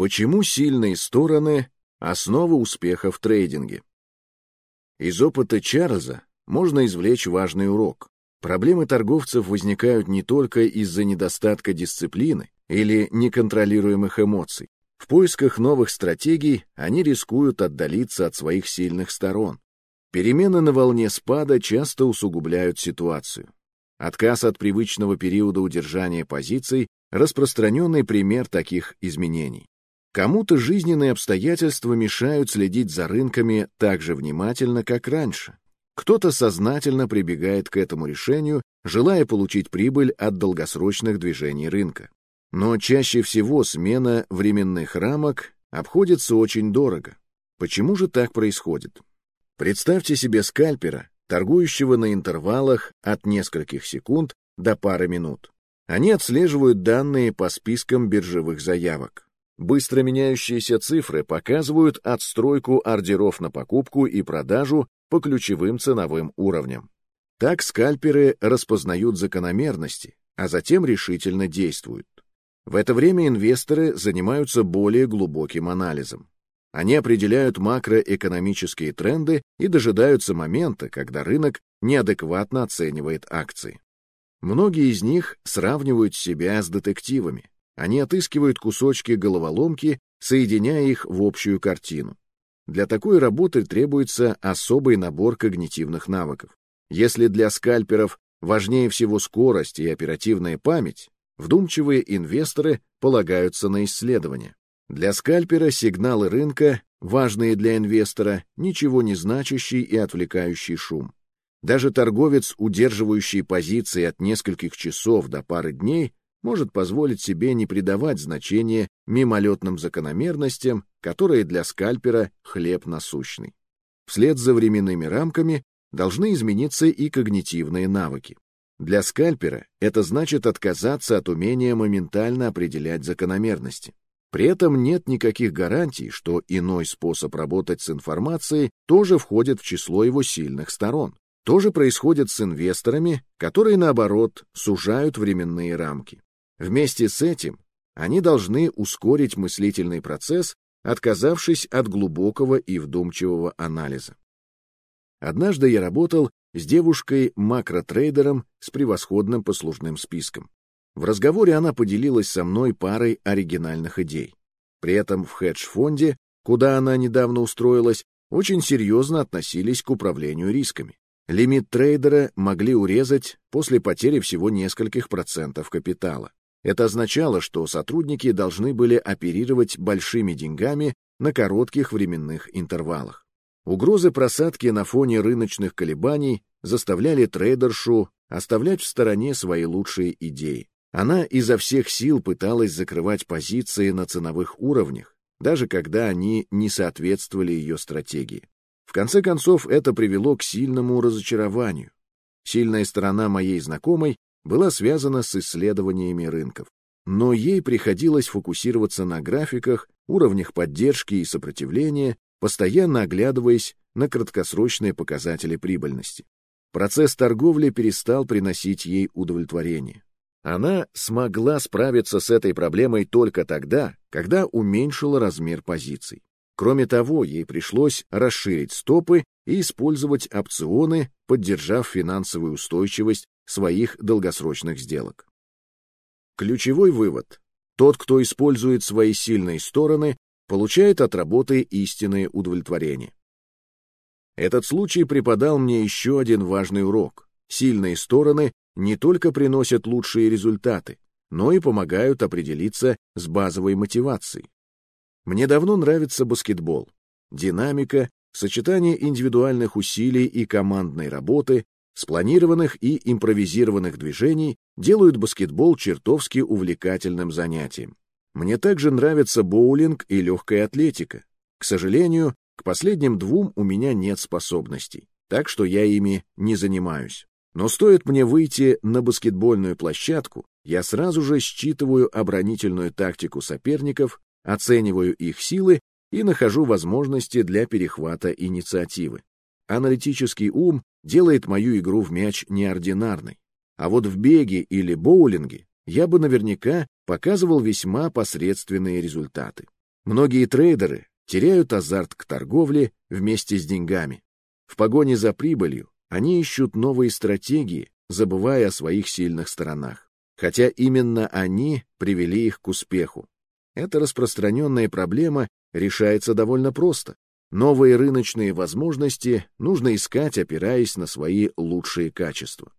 Почему сильные стороны – основа успеха в трейдинге? Из опыта Чарльза можно извлечь важный урок. Проблемы торговцев возникают не только из-за недостатка дисциплины или неконтролируемых эмоций. В поисках новых стратегий они рискуют отдалиться от своих сильных сторон. Перемены на волне спада часто усугубляют ситуацию. Отказ от привычного периода удержания позиций – распространенный пример таких изменений. Кому-то жизненные обстоятельства мешают следить за рынками так же внимательно, как раньше. Кто-то сознательно прибегает к этому решению, желая получить прибыль от долгосрочных движений рынка. Но чаще всего смена временных рамок обходится очень дорого. Почему же так происходит? Представьте себе скальпера, торгующего на интервалах от нескольких секунд до пары минут. Они отслеживают данные по спискам биржевых заявок. Быстро меняющиеся цифры показывают отстройку ордеров на покупку и продажу по ключевым ценовым уровням. Так скальперы распознают закономерности, а затем решительно действуют. В это время инвесторы занимаются более глубоким анализом. Они определяют макроэкономические тренды и дожидаются момента, когда рынок неадекватно оценивает акции. Многие из них сравнивают себя с детективами. Они отыскивают кусочки головоломки, соединяя их в общую картину. Для такой работы требуется особый набор когнитивных навыков. Если для скальперов важнее всего скорость и оперативная память, вдумчивые инвесторы полагаются на исследования. Для скальпера сигналы рынка, важные для инвестора, ничего не значащий и отвлекающий шум. Даже торговец, удерживающий позиции от нескольких часов до пары дней, может позволить себе не придавать значения мимолетным закономерностям, которые для скальпера хлеб насущный. Вслед за временными рамками должны измениться и когнитивные навыки. Для скальпера это значит отказаться от умения моментально определять закономерности. При этом нет никаких гарантий, что иной способ работать с информацией тоже входит в число его сильных сторон. То же происходит с инвесторами, которые, наоборот, сужают временные рамки. Вместе с этим они должны ускорить мыслительный процесс, отказавшись от глубокого и вдумчивого анализа. Однажды я работал с девушкой-макротрейдером с превосходным послужным списком. В разговоре она поделилась со мной парой оригинальных идей. При этом в хедж-фонде, куда она недавно устроилась, очень серьезно относились к управлению рисками. Лимит трейдера могли урезать после потери всего нескольких процентов капитала. Это означало, что сотрудники должны были оперировать большими деньгами на коротких временных интервалах. Угрозы просадки на фоне рыночных колебаний заставляли трейдершу оставлять в стороне свои лучшие идеи. Она изо всех сил пыталась закрывать позиции на ценовых уровнях, даже когда они не соответствовали ее стратегии. В конце концов, это привело к сильному разочарованию. Сильная сторона моей знакомой была связана с исследованиями рынков, но ей приходилось фокусироваться на графиках, уровнях поддержки и сопротивления, постоянно оглядываясь на краткосрочные показатели прибыльности. Процесс торговли перестал приносить ей удовлетворение. Она смогла справиться с этой проблемой только тогда, когда уменьшила размер позиций. Кроме того, ей пришлось расширить стопы и использовать опционы, поддержав финансовую устойчивость своих долгосрочных сделок. Ключевой вывод. Тот, кто использует свои сильные стороны, получает от работы истинное удовлетворение. Этот случай преподал мне еще один важный урок. Сильные стороны не только приносят лучшие результаты, но и помогают определиться с базовой мотивацией. Мне давно нравится баскетбол. Динамика, сочетание индивидуальных усилий и командной работы, спланированных и импровизированных движений делают баскетбол чертовски увлекательным занятием. Мне также нравятся боулинг и легкая атлетика. К сожалению, к последним двум у меня нет способностей, так что я ими не занимаюсь. Но стоит мне выйти на баскетбольную площадку, я сразу же считываю оборонительную тактику соперников, оцениваю их силы и нахожу возможности для перехвата инициативы. Аналитический ум делает мою игру в мяч неординарной. А вот в беге или боулинге я бы наверняка показывал весьма посредственные результаты. Многие трейдеры теряют азарт к торговле вместе с деньгами. В погоне за прибылью они ищут новые стратегии, забывая о своих сильных сторонах. Хотя именно они привели их к успеху. Эта распространенная проблема решается довольно просто. Новые рыночные возможности нужно искать, опираясь на свои лучшие качества.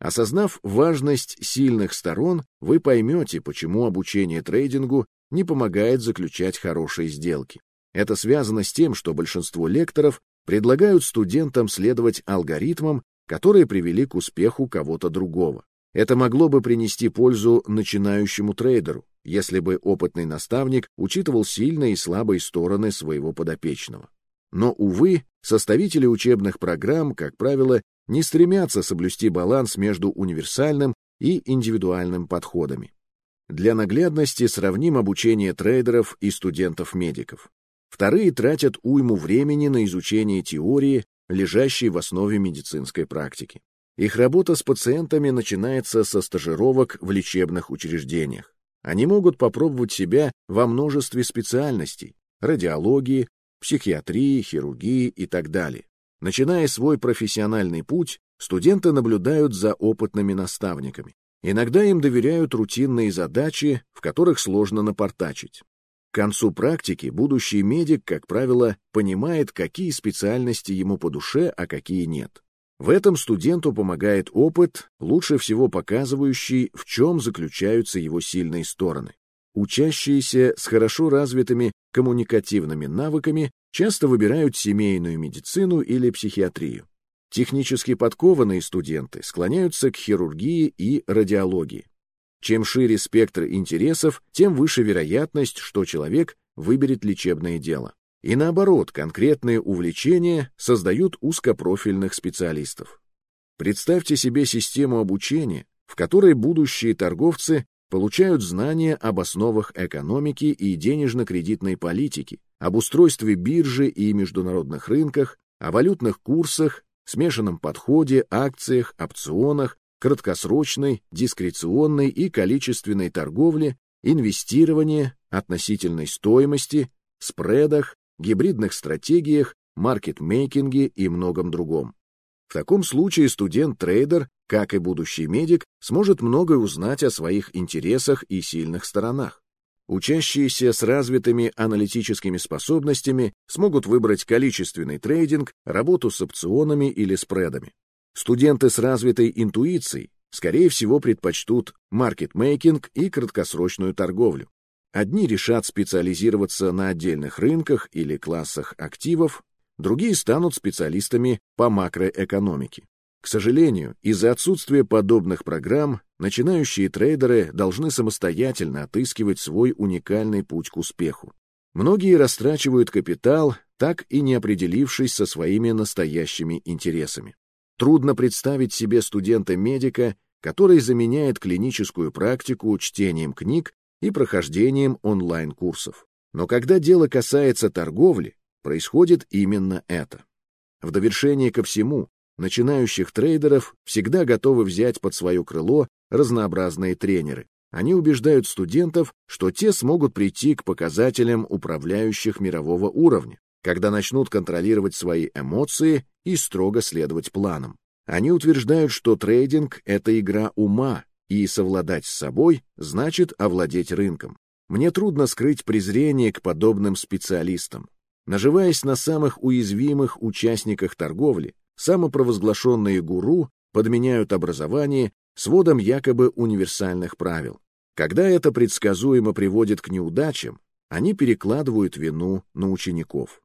Осознав важность сильных сторон, вы поймете, почему обучение трейдингу не помогает заключать хорошие сделки. Это связано с тем, что большинство лекторов предлагают студентам следовать алгоритмам, которые привели к успеху кого-то другого. Это могло бы принести пользу начинающему трейдеру, если бы опытный наставник учитывал сильные и слабые стороны своего подопечного. Но, увы, составители учебных программ, как правило, не стремятся соблюсти баланс между универсальным и индивидуальным подходами. Для наглядности сравним обучение трейдеров и студентов-медиков. Вторые тратят уйму времени на изучение теории, лежащей в основе медицинской практики. Их работа с пациентами начинается со стажировок в лечебных учреждениях. Они могут попробовать себя во множестве специальностей – радиологии, психиатрии, хирургии и так далее. Начиная свой профессиональный путь, студенты наблюдают за опытными наставниками. Иногда им доверяют рутинные задачи, в которых сложно напортачить. К концу практики будущий медик, как правило, понимает, какие специальности ему по душе, а какие нет. В этом студенту помогает опыт, лучше всего показывающий, в чем заключаются его сильные стороны. Учащиеся с хорошо развитыми коммуникативными навыками часто выбирают семейную медицину или психиатрию. Технически подкованные студенты склоняются к хирургии и радиологии. Чем шире спектр интересов, тем выше вероятность, что человек выберет лечебное дело. И наоборот, конкретные увлечения создают узкопрофильных специалистов. Представьте себе систему обучения, в которой будущие торговцы получают знания об основах экономики и денежно-кредитной политики, об устройстве биржи и международных рынках, о валютных курсах, смешанном подходе, акциях, опционах, краткосрочной, дискреционной и количественной торговле, инвестировании, относительной стоимости, спредах, гибридных стратегиях, маркетмейкинге и многом другом. В таком случае студент-трейдер, как и будущий медик, сможет многое узнать о своих интересах и сильных сторонах. Учащиеся с развитыми аналитическими способностями смогут выбрать количественный трейдинг, работу с опционами или спредами. Студенты с развитой интуицией, скорее всего, предпочтут маркетмейкинг и краткосрочную торговлю. Одни решат специализироваться на отдельных рынках или классах активов, другие станут специалистами по макроэкономике. К сожалению, из-за отсутствия подобных программ начинающие трейдеры должны самостоятельно отыскивать свой уникальный путь к успеху. Многие растрачивают капитал, так и не определившись со своими настоящими интересами. Трудно представить себе студента-медика, который заменяет клиническую практику чтением книг и прохождением онлайн-курсов. Но когда дело касается торговли, происходит именно это. В довершение ко всему, начинающих трейдеров всегда готовы взять под свое крыло разнообразные тренеры. Они убеждают студентов, что те смогут прийти к показателям управляющих мирового уровня, когда начнут контролировать свои эмоции и строго следовать планам. Они утверждают, что трейдинг — это игра ума, и совладать с собой значит овладеть рынком. Мне трудно скрыть презрение к подобным специалистам. Наживаясь на самых уязвимых участниках торговли, самопровозглашенные гуру подменяют образование сводом якобы универсальных правил. Когда это предсказуемо приводит к неудачам, они перекладывают вину на учеников.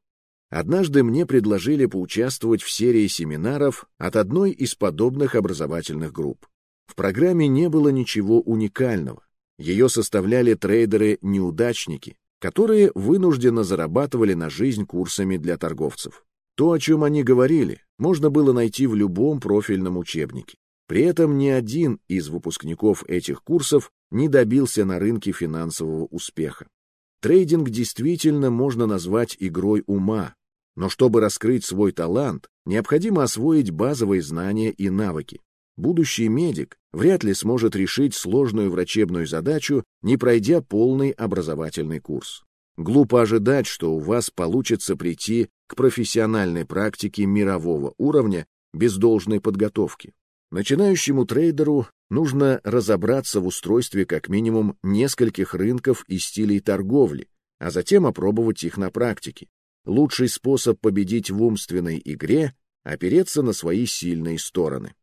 Однажды мне предложили поучаствовать в серии семинаров от одной из подобных образовательных групп. В программе не было ничего уникального. Ее составляли трейдеры-неудачники, которые вынужденно зарабатывали на жизнь курсами для торговцев. То, о чем они говорили, можно было найти в любом профильном учебнике. При этом ни один из выпускников этих курсов не добился на рынке финансового успеха. Трейдинг действительно можно назвать игрой ума, но чтобы раскрыть свой талант, необходимо освоить базовые знания и навыки. Будущий медик вряд ли сможет решить сложную врачебную задачу, не пройдя полный образовательный курс. Глупо ожидать, что у вас получится прийти к профессиональной практике мирового уровня без должной подготовки. Начинающему трейдеру нужно разобраться в устройстве как минимум нескольких рынков и стилей торговли, а затем опробовать их на практике. Лучший способ победить в умственной игре — опереться на свои сильные стороны.